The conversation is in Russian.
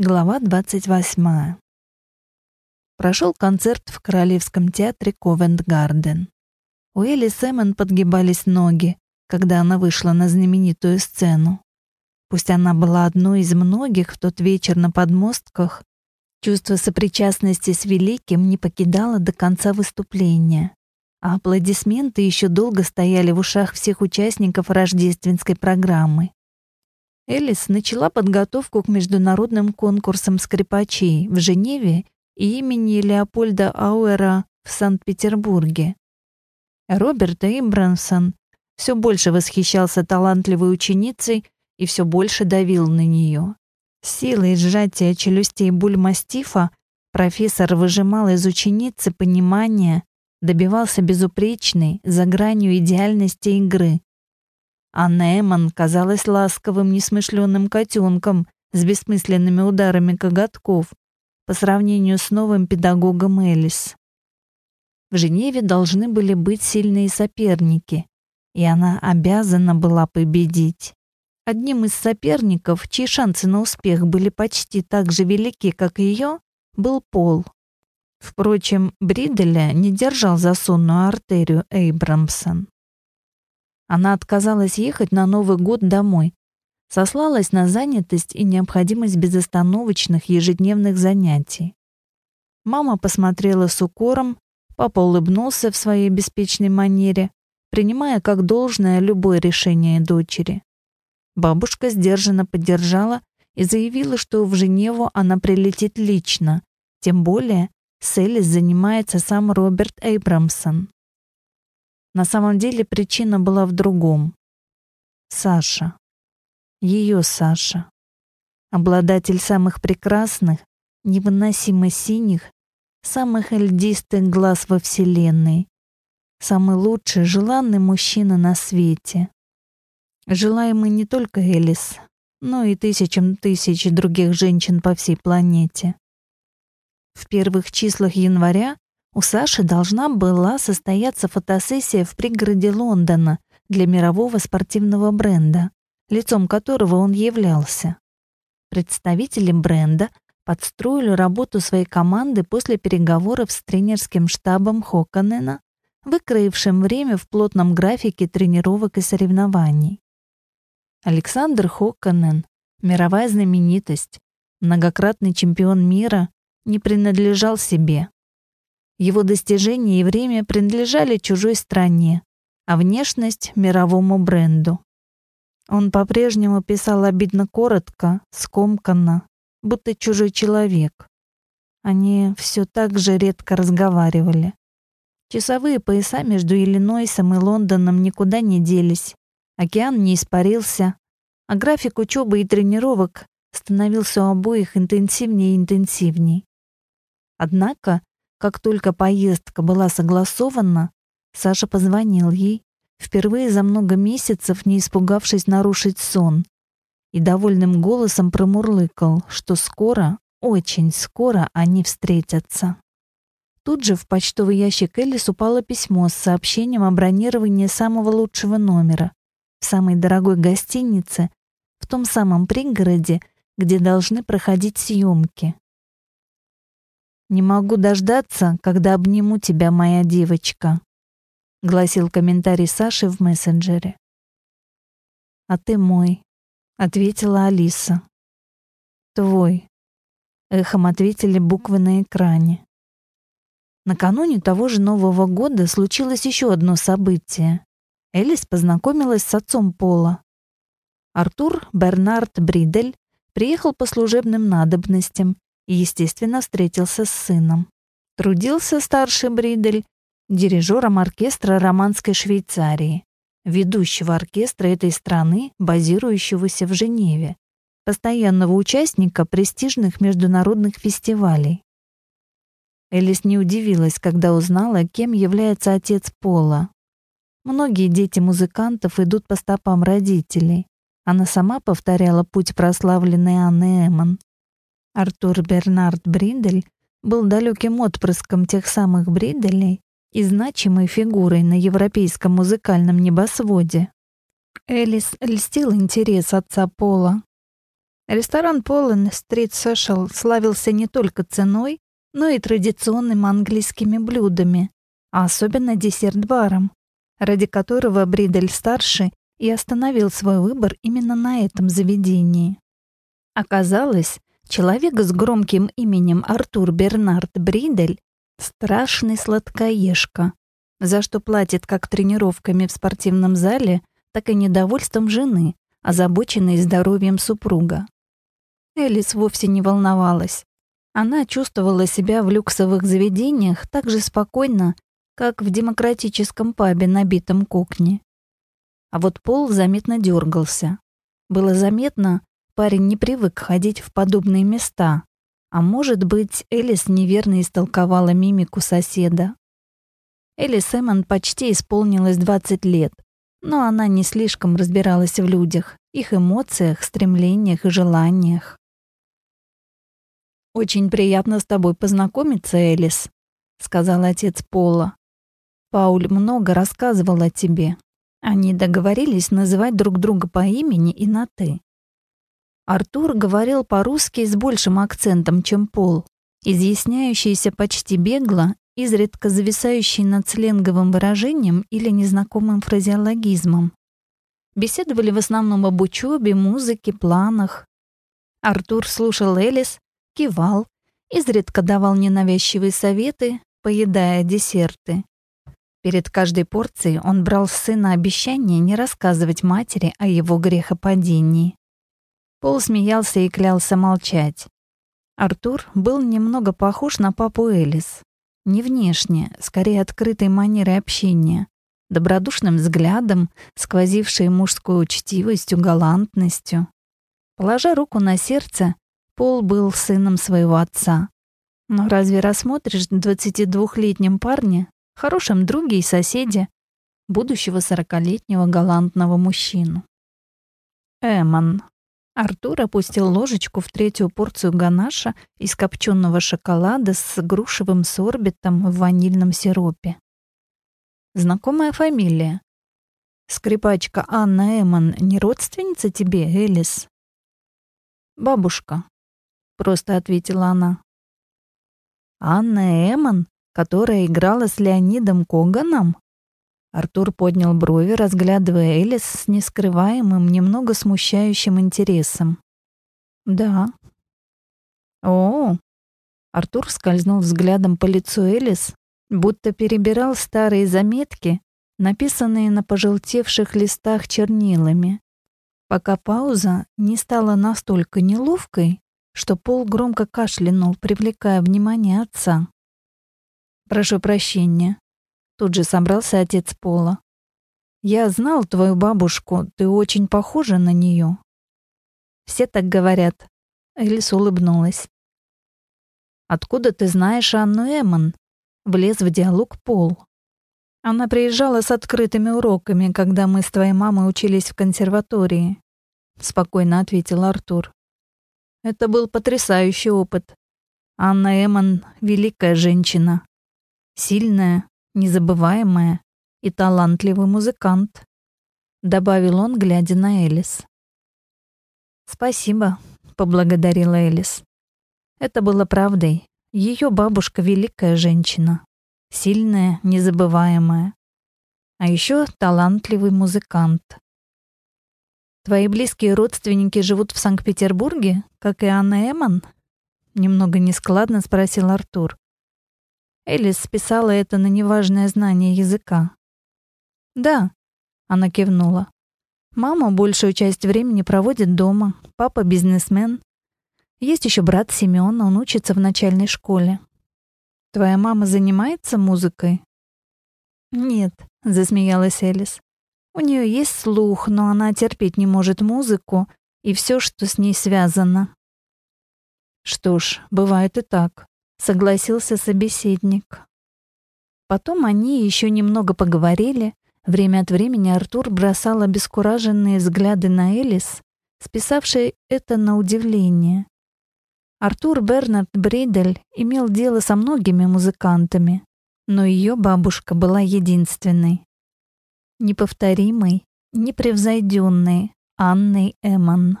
Глава 28. Прошел концерт в Королевском театре Ковент-Гарден. У Элли Сэмон подгибались ноги, когда она вышла на знаменитую сцену. Пусть она была одной из многих в тот вечер на подмостках, чувство сопричастности с великим не покидало до конца выступления, а аплодисменты еще долго стояли в ушах всех участников рождественской программы. Элис начала подготовку к международным конкурсам скрипачей в Женеве и имени Леопольда Ауэра в Санкт-Петербурге. Роберт Эйбрансон все больше восхищался талантливой ученицей и все больше давил на нее. Силой сжатия челюстей бульмастифа профессор выжимал из ученицы понимание, добивался безупречной, за гранью идеальности игры. Анна Эммон казалась ласковым, несмышленным котенком с бессмысленными ударами коготков по сравнению с новым педагогом Элис. В Женеве должны были быть сильные соперники, и она обязана была победить. Одним из соперников, чьи шансы на успех были почти так же велики, как ее, был Пол. Впрочем, Бриделя не держал за сонную артерию Эйбрамсон. Она отказалась ехать на Новый год домой, сослалась на занятость и необходимость безостановочных ежедневных занятий. Мама посмотрела с укором, папа улыбнулся в своей беспечной манере, принимая как должное любое решение дочери. Бабушка сдержанно поддержала и заявила, что в Женеву она прилетит лично, тем более с Элис занимается сам Роберт Эйбрамсон. На самом деле причина была в другом. Саша. Ее Саша. Обладатель самых прекрасных, невыносимо синих, самых льдистых глаз во Вселенной. Самый лучший, желанный мужчина на свете. Желаемый не только Элис, но и тысячам тысяч других женщин по всей планете. В первых числах января у Саши должна была состояться фотосессия в пригороде Лондона для мирового спортивного бренда, лицом которого он являлся. Представители бренда подстроили работу своей команды после переговоров с тренерским штабом Хоконена, выкроившим время в плотном графике тренировок и соревнований. Александр Хоконен, мировая знаменитость, многократный чемпион мира, не принадлежал себе. Его достижения и время принадлежали чужой стране, а внешность — мировому бренду. Он по-прежнему писал обидно коротко, скомканно, будто чужой человек. Они все так же редко разговаривали. Часовые пояса между Иллинойсом и Лондоном никуда не делись. Океан не испарился, а график учебы и тренировок становился у обоих интенсивнее и интенсивней. Однако как только поездка была согласована, Саша позвонил ей, впервые за много месяцев не испугавшись нарушить сон, и довольным голосом промурлыкал, что скоро, очень скоро они встретятся. Тут же в почтовый ящик Элис упало письмо с сообщением о бронировании самого лучшего номера в самой дорогой гостинице в том самом пригороде, где должны проходить съемки. «Не могу дождаться, когда обниму тебя, моя девочка», — гласил комментарий Саши в мессенджере. «А ты мой», — ответила Алиса. «Твой», — эхом ответили буквы на экране. Накануне того же Нового года случилось еще одно событие. Элис познакомилась с отцом Пола. Артур Бернард Бридель приехал по служебным надобностям и, естественно, встретился с сыном. Трудился старший Бридель дирижером оркестра Романской Швейцарии, ведущего оркестра этой страны, базирующегося в Женеве, постоянного участника престижных международных фестивалей. Элис не удивилась, когда узнала, кем является отец Пола. Многие дети музыкантов идут по стопам родителей. Она сама повторяла путь прославленной Анны Эммон. Артур Бернард Бридель был далеким отпрыском тех самых Бриделей и значимой фигурой на европейском музыкальном небосводе. Элис льстил интерес отца Пола. Ресторан Полен Стрит Social славился не только ценой, но и традиционными английскими блюдами, а особенно десерт-баром, ради которого Бридель-старший и остановил свой выбор именно на этом заведении. Оказалось, человек с громким именем Артур Бернард Бридель — страшный сладкоежка, за что платит как тренировками в спортивном зале, так и недовольством жены, озабоченной здоровьем супруга. Элис вовсе не волновалась. Она чувствовала себя в люксовых заведениях так же спокойно, как в демократическом пабе, набитом кухни. А вот Пол заметно дергался. Было заметно, парень не привык ходить в подобные места. А может быть, Элис неверно истолковала мимику соседа. Элис Эммон почти исполнилось 20 лет, но она не слишком разбиралась в людях, их эмоциях, стремлениях и желаниях. «Очень приятно с тобой познакомиться, Элис», — сказал отец Пола. «Пауль много рассказывал о тебе. Они договорились называть друг друга по имени и на «ты». Артур говорил по-русски с большим акцентом, чем Пол, изъясняющийся почти бегло изредка зависающий над сленговым выражением или незнакомым фразеологизмом. Беседовали в основном об учебе, музыке, планах. Артур слушал Элис, кивал, изредка давал ненавязчивые советы, поедая десерты. Перед каждой порцией он брал с сына обещание не рассказывать матери о его грехопадении. Пол смеялся и клялся молчать. Артур был немного похож на папу Элис. Не внешне, скорее открытой манерой общения, добродушным взглядом, сквозившей мужской учтивостью, галантностью. Положа руку на сердце, Пол был сыном своего отца. Но разве рассмотришь 22-летнем парне, хорошем друге и соседе, будущего сорокалетнего галантного мужчину? Эмон, Артур опустил ложечку в третью порцию ганаша из копченого шоколада с грушевым сорбетом в ванильном сиропе. Знакомая фамилия. Скрипачка Анна Эмон не родственница тебе, Элис? Бабушка, просто ответила она. Анна Эмон, которая играла с Леонидом Коганом? Артур поднял брови, разглядывая Элис с нескрываемым, немного смущающим интересом. «Да». «О!» Артур скользнул взглядом по лицу Элис, будто перебирал старые заметки, написанные на пожелтевших листах чернилами, пока пауза не стала настолько неловкой, что Пол громко кашлянул, привлекая внимание отца. «Прошу прощения», Тут же собрался отец Пола. «Я знал твою бабушку, ты очень похожа на нее». «Все так говорят», — Элис улыбнулась. «Откуда ты знаешь Анну Эммон?» — влез в диалог Пол. «Она приезжала с открытыми уроками, когда мы с твоей мамой учились в консерватории», — спокойно ответил Артур. «Это был потрясающий опыт. Анна Эммон — великая женщина. Сильная, незабываемая и талантливый музыкант», — добавил он, глядя на Элис. «Спасибо», — поблагодарила Элис. Это было правдой. Ее бабушка — великая женщина. Сильная, незабываемая. А еще талантливый музыкант. «Твои близкие родственники живут в Санкт-Петербурге, как и Анна Эмон?» Немного нескладно спросил Артур. Элис списала это на неважное знание языка. «Да», — она кивнула. «Мама большую часть времени проводит дома, папа бизнесмен. Есть еще брат Семен, он учится в начальной школе. Твоя мама занимается музыкой?» «Нет», — засмеялась Элис. «У нее есть слух, но она терпеть не может музыку и все, что с ней связано». «Что ж, бывает и так», согласился собеседник. Потом они еще немного поговорили. Время от времени Артур бросал обескураженные взгляды на Элис, списавший это на удивление. Артур Бернард Бридель имел дело со многими музыкантами, но ее бабушка была единственной. Неповторимой, непревзойденной Анной Эммон.